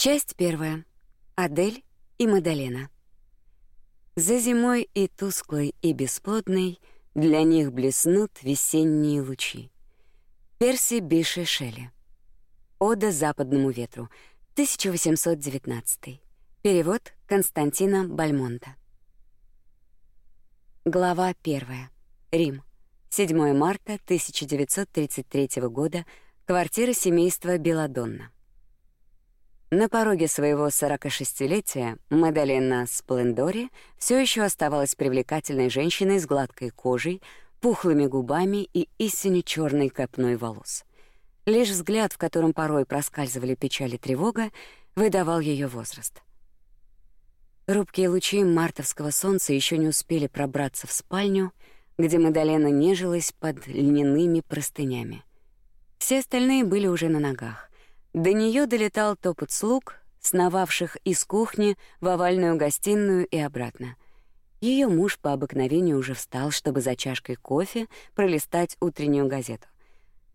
Часть первая. Адель и Мадалена. За зимой и тусклой, и бесплодной для них блеснут весенние лучи. Перси Биши Шелли. Ода западному ветру. 1819. Перевод Константина Бальмонта. Глава первая. Рим. 7 марта 1933 года. Квартира семейства Беладонна. На пороге своего 46-летия Мадалена Сплендори все еще оставалась привлекательной женщиной с гладкой кожей, пухлыми губами и истинно черной копной волос. Лишь взгляд, в котором порой проскальзывали печаль и тревога, выдавал ее возраст. Рубкие лучи мартовского солнца еще не успели пробраться в спальню, где Мадалена нежилась под льняными простынями. Все остальные были уже на ногах. До нее долетал топот слуг, сновавших из кухни в овальную гостиную и обратно. Ее муж по обыкновению уже встал, чтобы за чашкой кофе пролистать утреннюю газету.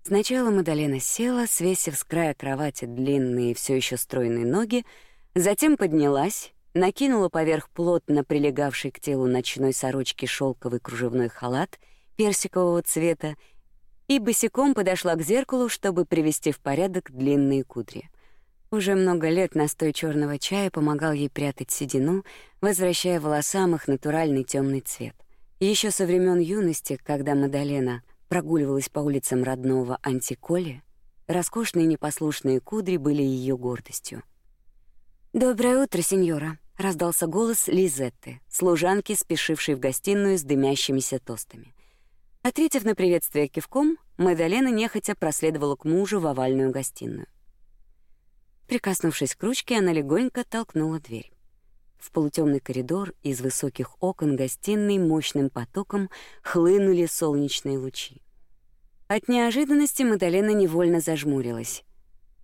Сначала Мадалена села, свесив с края кровати длинные, все еще стройные ноги, затем поднялась, накинула поверх плотно прилегавший к телу ночной сорочки шелковый кружевной халат персикового цвета и босиком подошла к зеркалу, чтобы привести в порядок длинные кудри. Уже много лет настой черного чая помогал ей прятать седину, возвращая волосам их натуральный темный цвет. Еще со времен юности, когда Мадалена прогуливалась по улицам родного Антиколи, роскошные непослушные кудри были ее гордостью. «Доброе утро, сеньора», — раздался голос Лизетты, служанки, спешившей в гостиную с дымящимися тостами. Ответив на приветствие кивком, Мадалена нехотя проследовала к мужу в овальную гостиную. Прикоснувшись к ручке, она легонько толкнула дверь. В полутемный коридор из высоких окон гостиной мощным потоком хлынули солнечные лучи. От неожиданности Мадалена невольно зажмурилась.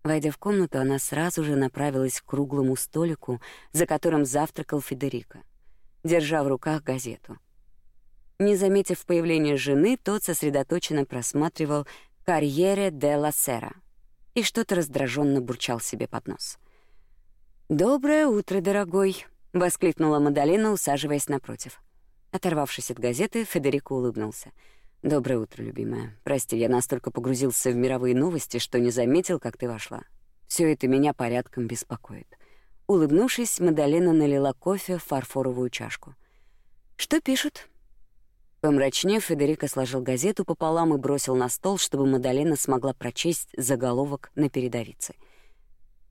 Войдя в комнату, она сразу же направилась к круглому столику, за которым завтракал Федерико, держа в руках газету — не заметив появления жены, тот сосредоточенно просматривал «Карьере де ла Сера» и что-то раздраженно бурчал себе под нос. «Доброе утро, дорогой!» — воскликнула Мадалена, усаживаясь напротив. Оторвавшись от газеты, Федерико улыбнулся. «Доброе утро, любимая. Прости, я настолько погрузился в мировые новости, что не заметил, как ты вошла. Все это меня порядком беспокоит». Улыбнувшись, Мадалена налила кофе в фарфоровую чашку. «Что пишут?» Помрачнев, Федерико сложил газету пополам и бросил на стол, чтобы Мадалена смогла прочесть заголовок на передовице.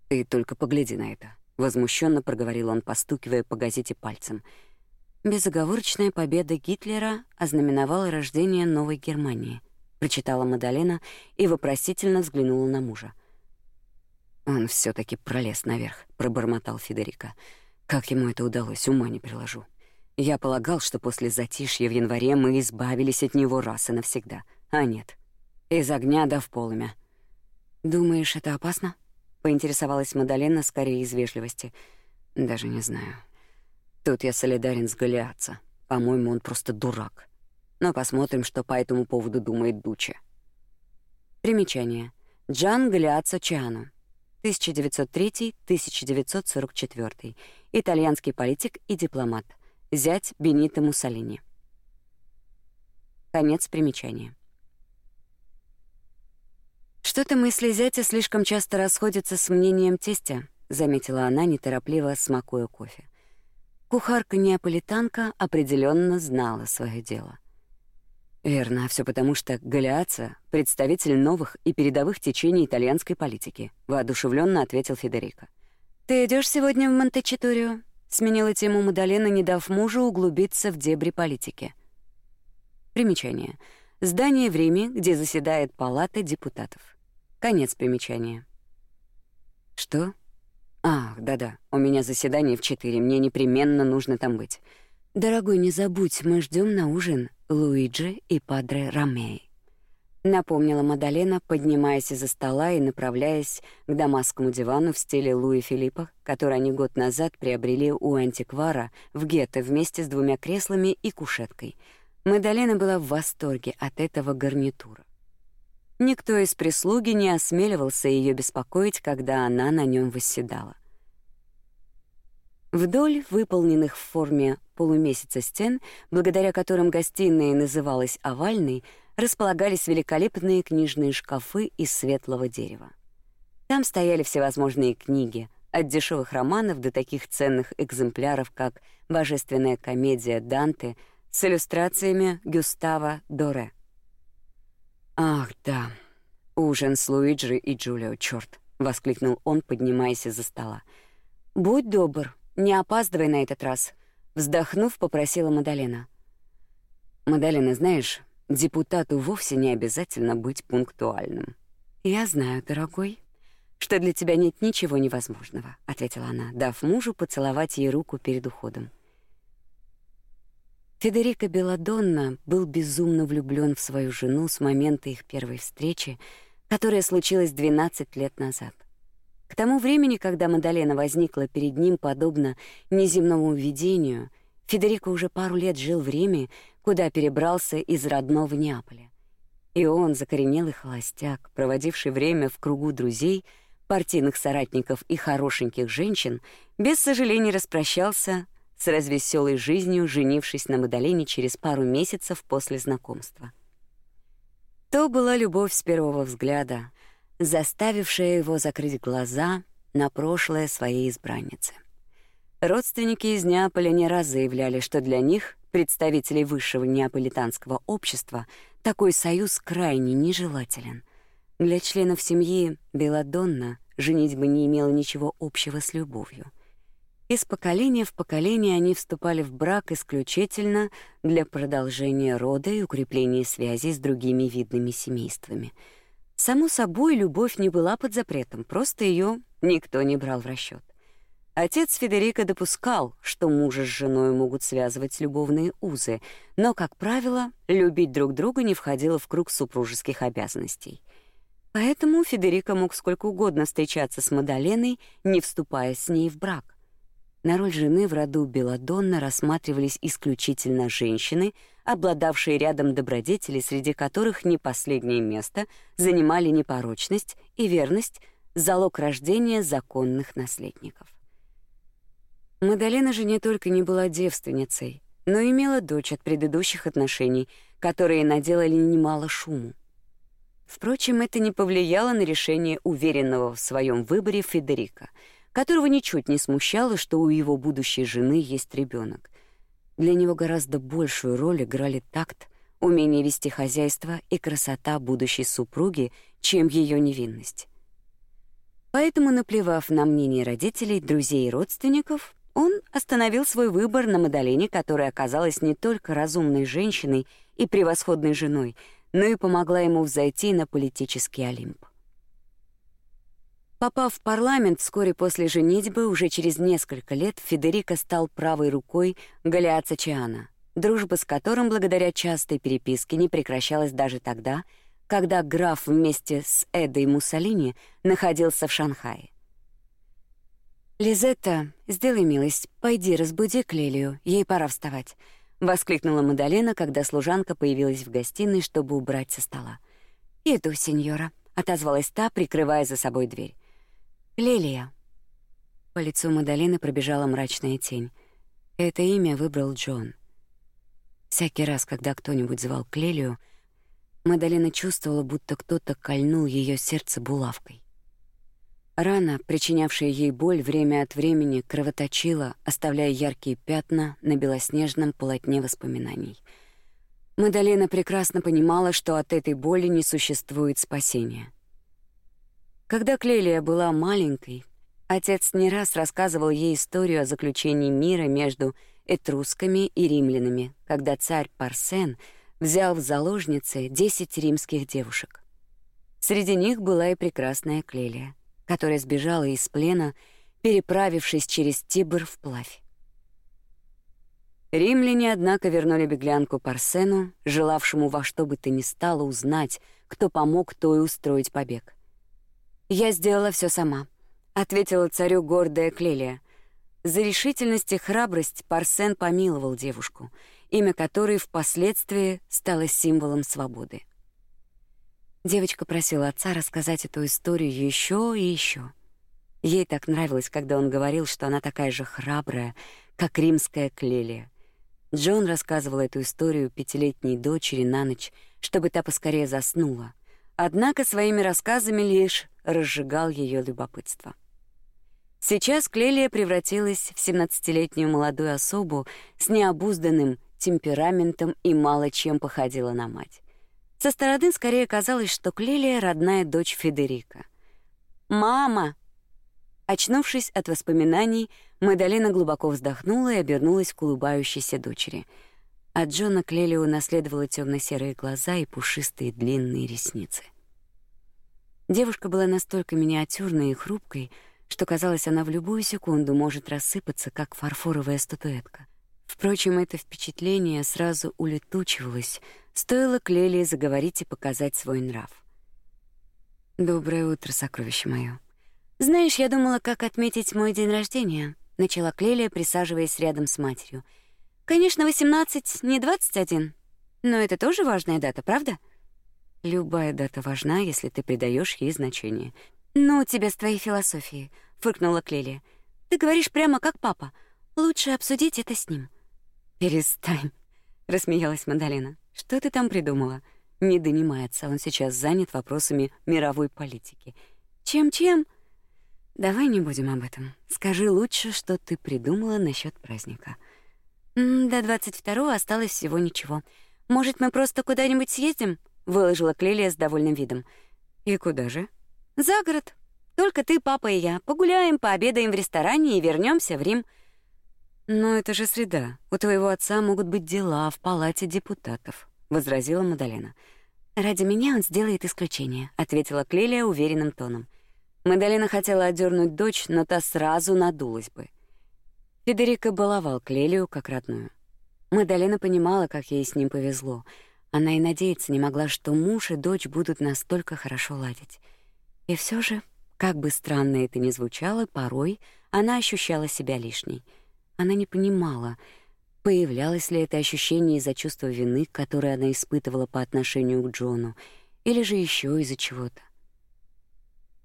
«Ты только погляди на это», — возмущенно проговорил он, постукивая по газете пальцем. «Безоговорочная победа Гитлера ознаменовала рождение новой Германии», — прочитала Мадалена и вопросительно взглянула на мужа. «Он все таки пролез наверх», — пробормотал Федерико. «Как ему это удалось, ума не приложу». Я полагал, что после затишья в январе мы избавились от него раз и навсегда. А нет. Из огня до в полымя. «Думаешь, это опасно?» — поинтересовалась Мадалена скорее из вежливости. «Даже не знаю. Тут я солидарен с Голиатца. По-моему, он просто дурак. Но посмотрим, что по этому поводу думает Дуче». Примечание. Джан Галиаццо Чиано. 1903-1944. Итальянский политик и дипломат зять Бенито Муссолини. Конец примечания. Что-то мысли зятя слишком часто расходятся с мнением тестя, заметила она, неторопливо смакуя кофе. Кухарка-неаполитанка определенно знала свое дело. Верно, а все потому, что Галиаца — представитель новых и передовых течений итальянской политики, воодушевленно ответил Федерико. Ты идешь сегодня в Монтечиторио? Сменила тему Мадалена, не дав мужу углубиться в дебри политики. Примечание. Здание в Риме, где заседает палата депутатов. Конец примечания. Что? Ах, да-да, у меня заседание в четыре, мне непременно нужно там быть. Дорогой, не забудь, мы ждем на ужин Луиджи и Падре Ромеи напомнила Мадалена, поднимаясь из-за стола и направляясь к дамасскому дивану в стиле Луи Филиппа, который они год назад приобрели у антиквара в гетто вместе с двумя креслами и кушеткой. Мадалена была в восторге от этого гарнитура. Никто из прислуги не осмеливался ее беспокоить, когда она на нем восседала. Вдоль выполненных в форме полумесяца стен, благодаря которым гостиная называлась овальной, располагались великолепные книжные шкафы из светлого дерева. Там стояли всевозможные книги, от дешевых романов до таких ценных экземпляров, как «Божественная комедия Данте» с иллюстрациями Гюстава Доре. «Ах, да, ужин с Луиджи и Джулио, чёрт!» — воскликнул он, поднимаясь из-за стола. «Будь добр, не опаздывай на этот раз», — вздохнув, попросила Мадалена. «Мадалена, знаешь, депутату вовсе не обязательно быть пунктуальным». «Я знаю, дорогой», что для тебя нет ничего невозможного, ответила она, дав мужу поцеловать ей руку перед уходом. Федерико Беладонна был безумно влюблен в свою жену с момента их первой встречи, которая случилась 12 лет назад. К тому времени, когда Мадалена возникла перед ним подобно неземному видению, Федерико уже пару лет жил в Риме, куда перебрался из родного Неаполя. И он, закоренелый холостяк, проводивший время в кругу друзей, партийных соратников и хорошеньких женщин, без сожалений распрощался с развеселой жизнью, женившись на Мадалине через пару месяцев после знакомства. То была любовь с первого взгляда, заставившая его закрыть глаза на прошлое своей избранницы. Родственники из Неаполя не раз заявляли, что для них, представителей высшего неаполитанского общества, такой союз крайне нежелателен. Для членов семьи Беладонна женитьба не имела ничего общего с любовью. Из поколения в поколение они вступали в брак исключительно для продолжения рода и укрепления связей с другими видными семействами. Само собой, любовь не была под запретом, просто ее никто не брал в расчет. Отец Федерико допускал, что мужа с женой могут связывать любовные узы, но, как правило, любить друг друга не входило в круг супружеских обязанностей. Поэтому Федерико мог сколько угодно встречаться с Мадаленой, не вступая с ней в брак. На роль жены в роду Беладонна рассматривались исключительно женщины, обладавшие рядом добродетелей, среди которых не последнее место занимали непорочность и верность, залог рождения законных наследников. Мадалена же не только не была девственницей, но имела дочь от предыдущих отношений, которые наделали немало шуму. Впрочем, это не повлияло на решение уверенного в своем выборе Федерика, которого ничуть не смущало, что у его будущей жены есть ребенок. Для него гораздо большую роль играли такт, умение вести хозяйство и красота будущей супруги, чем ее невинность. Поэтому, наплевав на мнение родителей, друзей и родственников, он остановил свой выбор на Мадалене, которая оказалась не только разумной женщиной и превосходной женой — но и помогла ему взойти на политический Олимп. Попав в парламент вскоре после женитьбы, уже через несколько лет Федерико стал правой рукой Галиаца Чиана, дружба с которым благодаря частой переписке не прекращалась даже тогда, когда граф вместе с Эдой Муссолини находился в Шанхае. «Лизетта, сделай милость, пойди разбуди Клелию, ей пора вставать», воскликнула Мадалена, когда служанка появилась в гостиной, чтобы убрать со стола. "Иду, сеньора", отозвалась та, прикрывая за собой дверь. "Лилия". По лицу Мадалены пробежала мрачная тень. Это имя выбрал Джон. Всякий раз, когда кто-нибудь звал Клелию, Мадалена чувствовала, будто кто-то кольнул ее сердце булавкой. Рана, причинявшая ей боль, время от времени кровоточила, оставляя яркие пятна на белоснежном полотне воспоминаний. Мадалена прекрасно понимала, что от этой боли не существует спасения. Когда Клелия была маленькой, отец не раз рассказывал ей историю о заключении мира между этрусками и римлянами, когда царь Парсен взял в заложницы десять римских девушек. Среди них была и прекрасная Клелия которая сбежала из плена, переправившись через Тибр вплавь. Римляне, однако, вернули беглянку Парсену, желавшему во что бы то ни стало узнать, кто помог той устроить побег. «Я сделала все сама», — ответила царю гордая Клелия. За решительность и храбрость Парсен помиловал девушку, имя которой впоследствии стало символом свободы. Девочка просила отца рассказать эту историю еще и еще. Ей так нравилось, когда он говорил, что она такая же храбрая, как римская Клелия. Джон рассказывал эту историю пятилетней дочери на ночь, чтобы та поскорее заснула. Однако своими рассказами лишь разжигал ее любопытство. Сейчас Клелия превратилась в семнадцатилетнюю молодую особу с необузданным темпераментом и мало чем походила на мать. Со стороны скорее казалось, что Клелия — родная дочь Федерика. «Мама!» Очнувшись от воспоминаний, Мадалена глубоко вздохнула и обернулась к улыбающейся дочери. От Джона Клелия унаследовала темно серые глаза и пушистые длинные ресницы. Девушка была настолько миниатюрной и хрупкой, что казалось, она в любую секунду может рассыпаться, как фарфоровая статуэтка. Впрочем, это впечатление сразу улетучивалось, стоило Клелии заговорить и показать свой нрав. «Доброе утро, сокровище моё. Знаешь, я думала, как отметить мой день рождения», — начала Клелия, присаживаясь рядом с матерью. «Конечно, 18, не 21. Но это тоже важная дата, правда?» «Любая дата важна, если ты придаешь ей значение». «Ну, тебе с твоей философией», — фыркнула Клелия. «Ты говоришь прямо как папа. Лучше обсудить это с ним». «Перестань», — рассмеялась Мадалена. «Что ты там придумала?» Не донимается, он сейчас занят вопросами мировой политики. «Чем-чем?» «Давай не будем об этом. Скажи лучше, что ты придумала насчет праздника». «М «До 22-го осталось всего ничего. Может, мы просто куда-нибудь съездим?» — выложила Клелия с довольным видом. «И куда же?» «За город. Только ты, папа и я. Погуляем, пообедаем в ресторане и вернемся в Рим». «Но это же среда. У твоего отца могут быть дела в палате депутатов», — возразила Мадалена. «Ради меня он сделает исключение», — ответила Клелия уверенным тоном. Мадалена хотела отдернуть дочь, но та сразу надулась бы. Федерико баловал Клелию как родную. Мадалена понимала, как ей с ним повезло. Она и надеяться не могла, что муж и дочь будут настолько хорошо ладить. И все же, как бы странно это ни звучало, порой она ощущала себя лишней — она не понимала, появлялось ли это ощущение из-за чувства вины, которое она испытывала по отношению к Джону, или же еще из-за чего-то.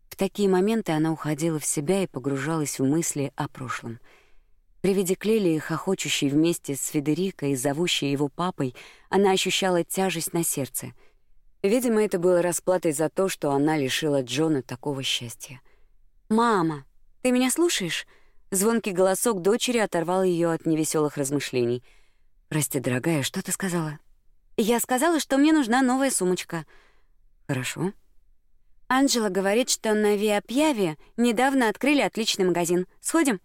В такие моменты она уходила в себя и погружалась в мысли о прошлом. При виде Клелии, хохочущей вместе с Федерико и зовущей его папой, она ощущала тяжесть на сердце. Видимо, это было расплатой за то, что она лишила Джона такого счастья. «Мама, ты меня слушаешь?» Звонкий голосок дочери оторвал ее от невеселых размышлений. «Прости, дорогая, что ты сказала?» «Я сказала, что мне нужна новая сумочка». «Хорошо». «Анджела говорит, что на Виапьяве недавно открыли отличный магазин. Сходим?»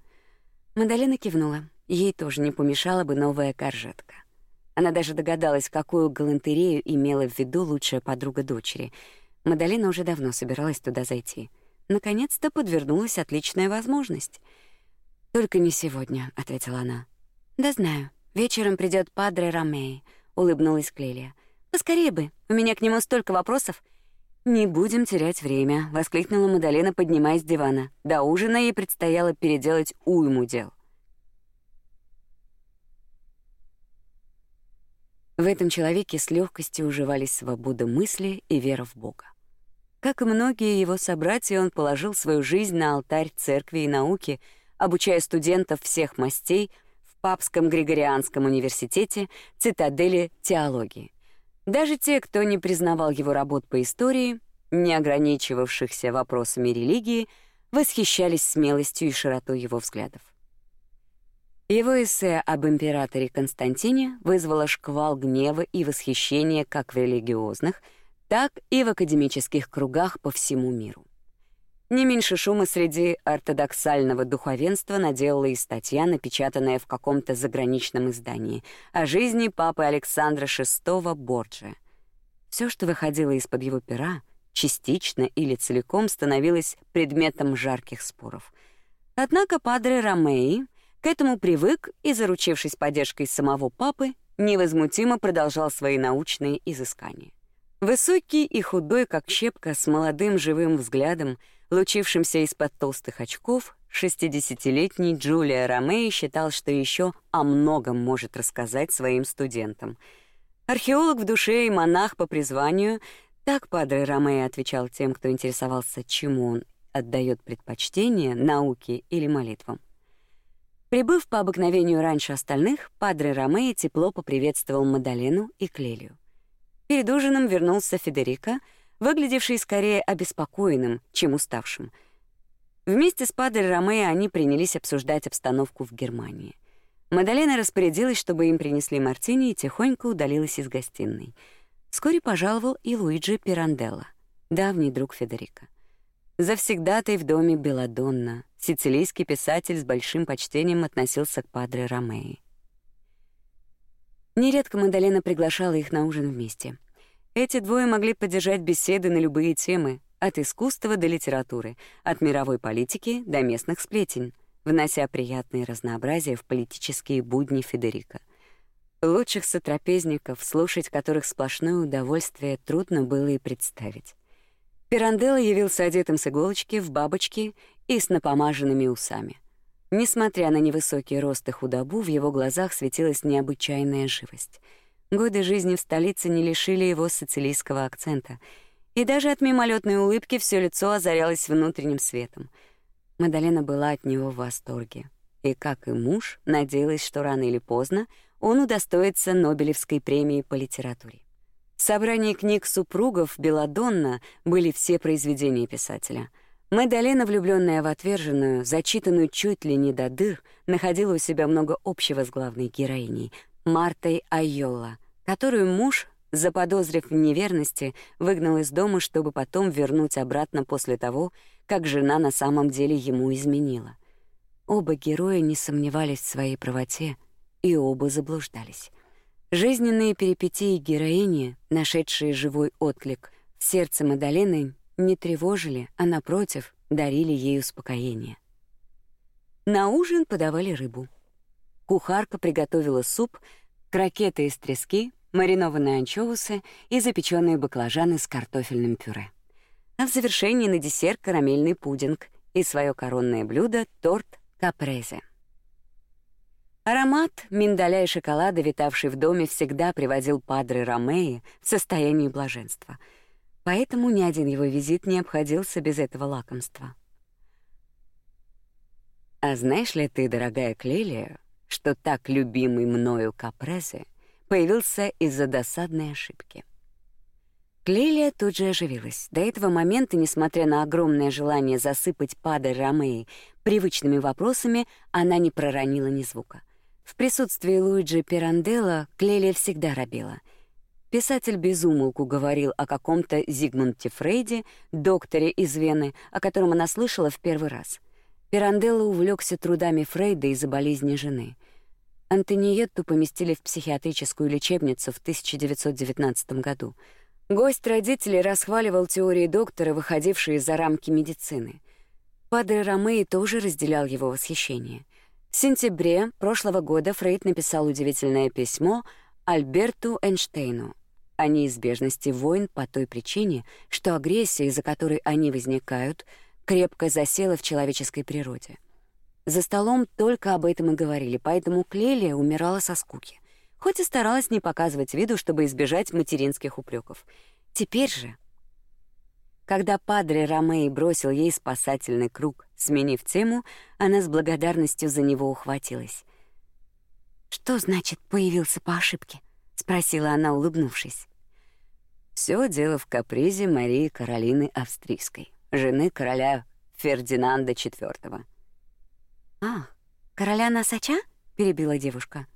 Мадалена кивнула. Ей тоже не помешала бы новая коржетка. Она даже догадалась, какую галантерею имела в виду лучшая подруга дочери. Мадалена уже давно собиралась туда зайти. Наконец-то подвернулась отличная возможность — «Только не сегодня», — ответила она. «Да знаю. Вечером придет Падре Ромеи», — улыбнулась Клелия. «Поскорее бы. У меня к нему столько вопросов». «Не будем терять время», — воскликнула Мадалена, поднимаясь с дивана. До ужина ей предстояло переделать уйму дел. В этом человеке с легкостью уживались свобода мысли и вера в Бога. Как и многие его собратья, он положил свою жизнь на алтарь церкви и науки — обучая студентов всех мастей в Папском Григорианском университете цитадели теологии. Даже те, кто не признавал его работ по истории, не ограничивавшихся вопросами религии, восхищались смелостью и широтой его взглядов. Его эссе об императоре Константине вызвало шквал гнева и восхищения как в религиозных, так и в академических кругах по всему миру. Не меньше шума среди ортодоксального духовенства наделала и статья, напечатанная в каком-то заграничном издании, о жизни папы Александра VI Борджа. Все, что выходило из-под его пера, частично или целиком становилось предметом жарких споров. Однако падре Ромеи к этому привык и, заручившись поддержкой самого папы, невозмутимо продолжал свои научные изыскания. Высокий и худой, как щепка, с молодым живым взглядом — лучившимся из-под толстых очков, шестидесятилетний Джулия Ромеи считал, что еще о многом может рассказать своим студентам. Археолог в душе и монах по призванию, так Падре Ромеи отвечал тем, кто интересовался, чему он отдает предпочтение науке или молитвам. Прибыв по обыкновению раньше остальных, падре Ромео тепло поприветствовал Мадалену и Клелию. Перед ужином вернулся Федерико, выглядевший скорее обеспокоенным, чем уставшим. Вместе с падре Ромео они принялись обсуждать обстановку в Германии. Мадалена распорядилась, чтобы им принесли мартини и тихонько удалилась из гостиной. Вскоре пожаловал и Луиджи Пиранделло, давний друг Федерико. Завсегдатый в доме Беладонна, сицилийский писатель с большим почтением относился к падре Ромеи. Нередко Мадалена приглашала их на ужин вместе. Эти двое могли поддержать беседы на любые темы, от искусства до литературы, от мировой политики до местных сплетен, внося приятные разнообразия в политические будни Федерика. Лучших сотрапезников, слушать которых сплошное удовольствие трудно было и представить. Пиранделло явился одетым с иголочки в бабочки и с напомаженными усами. Несмотря на невысокий рост и худобу, в его глазах светилась необычайная живость. Годы жизни в столице не лишили его сицилийского акцента, и даже от мимолетной улыбки все лицо озарялось внутренним светом. Мадалена была от него в восторге. И, как и муж, надеялась, что рано или поздно он удостоится Нобелевской премии по литературе. В собрании книг супругов Беладонна были все произведения писателя. Мэдалена, влюбленная в отверженную, зачитанную чуть ли не до дыр, находила у себя много общего с главной героиней Мартой Айола, которую муж, заподозрив в неверности, выгнал из дома, чтобы потом вернуть обратно после того, как жена на самом деле ему изменила. Оба героя не сомневались в своей правоте, и оба заблуждались. Жизненные перипетии героини, нашедшие живой отклик в сердце Мадалены, не тревожили, а напротив, дарили ей успокоение. На ужин подавали рыбу. Кухарка приготовила суп, крокеты из трески, маринованные анчоусы и запеченные баклажаны с картофельным пюре. А в завершении на десерт карамельный пудинг и свое коронное блюдо торт капрезе. Аромат миндаля и шоколада, витавший в доме, всегда приводил падре Ромеи в состояние блаженства. Поэтому ни один его визит не обходился без этого лакомства. А знаешь ли ты, дорогая Клелия, что так любимый мною капрезе появился из-за досадной ошибки? Клелия тут же оживилась. До этого момента, несмотря на огромное желание засыпать падре Ромеи привычными вопросами, она не проронила ни звука. В присутствии Луиджи Пиранделла Клелия всегда робела. Писатель безумолку говорил о каком-то Зигмунде Фрейде, докторе из Вены, о котором она слышала в первый раз. Пиранделло увлекся трудами Фрейда из-за болезни жены. Антониетту поместили в психиатрическую лечебницу в 1919 году. Гость родителей расхваливал теории доктора, выходившие за рамки медицины. Падре Ромеи тоже разделял его восхищение — в сентябре прошлого года Фрейд написал удивительное письмо Альберту Эйнштейну о неизбежности войн по той причине, что агрессия, из-за которой они возникают, крепко засела в человеческой природе. За столом только об этом и говорили, поэтому Клелия умирала со скуки, хоть и старалась не показывать виду, чтобы избежать материнских упреков. Теперь же, когда падре Ромей бросил ей спасательный круг, сменив тему, она с благодарностью за него ухватилась. «Что значит «появился по ошибке»?» — спросила она, улыбнувшись. Все дело в капризе Марии Каролины Австрийской, жены короля Фердинанда IV. «А, короля Носача?» — перебила девушка.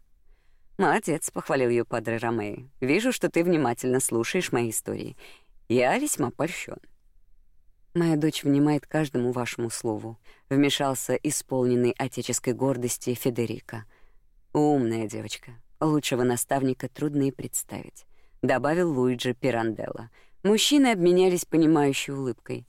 «Молодец», — похвалил ее падре Ромеи. «Вижу, что ты внимательно слушаешь мои истории. Я весьма польщен. Моя дочь внимает каждому вашему слову, вмешался исполненный отеческой гордости Федерико. Умная девочка. Лучшего наставника трудно и представить, добавил Луиджи Пиранделло. Мужчины обменялись понимающей улыбкой.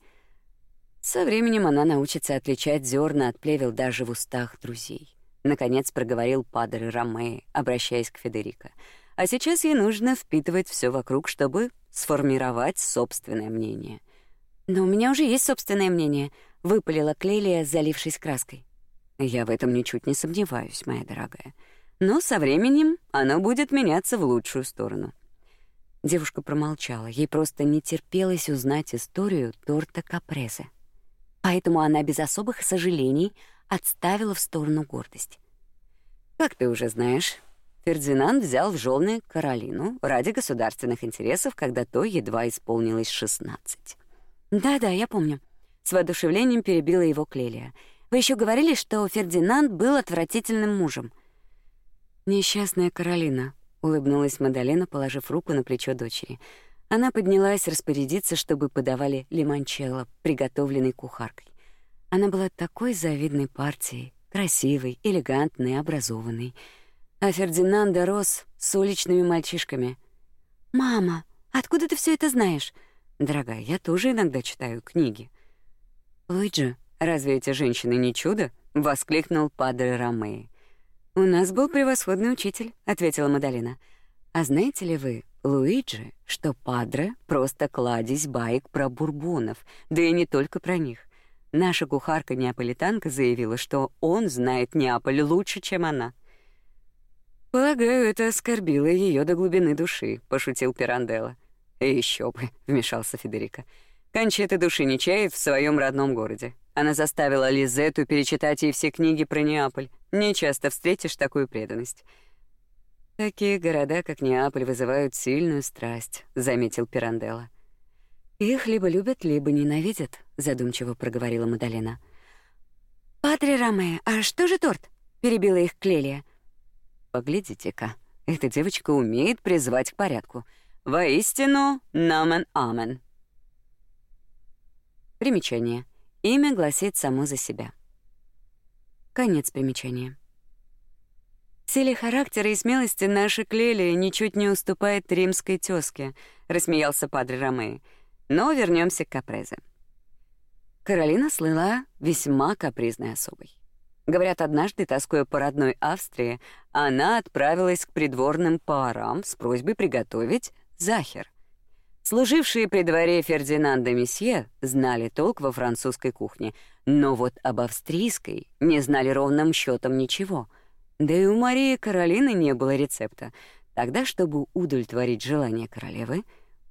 Со временем она научится отличать зерна от плевел даже в устах друзей. Наконец проговорил падре Ромеи, обращаясь к Федерико. А сейчас ей нужно впитывать все вокруг, чтобы сформировать собственное мнение — но у меня уже есть собственное мнение, выпалила Клелия, залившись краской. Я в этом ничуть не сомневаюсь, моя дорогая. Но со временем оно будет меняться в лучшую сторону. Девушка промолчала. Ей просто не терпелось узнать историю торта капрезе. Поэтому она без особых сожалений отставила в сторону гордость. Как ты уже знаешь, Фердинанд взял в жены Каролину ради государственных интересов, когда то едва исполнилось 16. Да-да, я помню. С воодушевлением перебила его Клелия. Вы еще говорили, что Фердинанд был отвратительным мужем. Несчастная Каролина, улыбнулась Мадалена, положив руку на плечо дочери. Она поднялась распорядиться, чтобы подавали лимончелло, приготовленный кухаркой. Она была такой завидной партией, красивой, элегантной, образованной. А Фердинанда рос с уличными мальчишками. «Мама, откуда ты все это знаешь?» «Дорогая, я тоже иногда читаю книги». «Луиджи, разве эти женщины не чудо?» — воскликнул Падре Ромеи. «У нас был превосходный учитель», — ответила Мадалина. «А знаете ли вы, Луиджи, что Падре просто кладезь баек про бурбонов, да и не только про них. Наша кухарка-неаполитанка заявила, что он знает Неаполь лучше, чем она». «Полагаю, это оскорбило ее до глубины души», — пошутил Пиранделло. «Еще бы», — вмешался Федерико. «Кончета души не чает в своем родном городе. Она заставила Лизету перечитать ей все книги про Неаполь. Не часто встретишь такую преданность. Такие города, как Неаполь, вызывают сильную страсть, заметил Пиранделло. Их либо любят, либо ненавидят, задумчиво проговорила Мадалена. Падре Ромео, а что же торт? перебила их Клелия. Поглядите-ка, эта девочка умеет призвать к порядку. Воистину, намен амен. Примечание. Имя гласит само за себя. Конец примечания. Силе характера и смелости наша Клелия ничуть не уступает римской тёзке, рассмеялся падре Ромеи. Но вернемся к Капрезе. Каролина слыла весьма капризной особой. Говорят, однажды, тоскуя по родной Австрии, она отправилась к придворным парам с просьбой приготовить захер. Служившие при дворе Фердинанда Месье знали толк во французской кухне, но вот об австрийской не знали ровным счетом ничего. Да и у Марии Каролины не было рецепта. Тогда, чтобы удовлетворить желание королевы,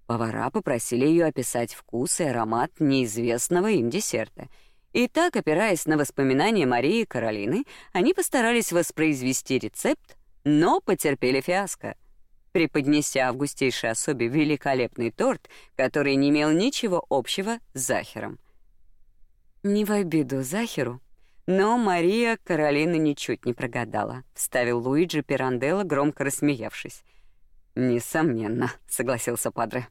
повара попросили ее описать вкус и аромат неизвестного им десерта. И так, опираясь на воспоминания Марии Каролины, они постарались воспроизвести рецепт, но потерпели фиаско преподнеся августейшей особе великолепный торт, который не имел ничего общего с Захером. Не в обиду Захеру, но Мария Каролина ничуть не прогадала, вставил Луиджи Пиранделло, громко рассмеявшись. Несомненно, согласился Падре.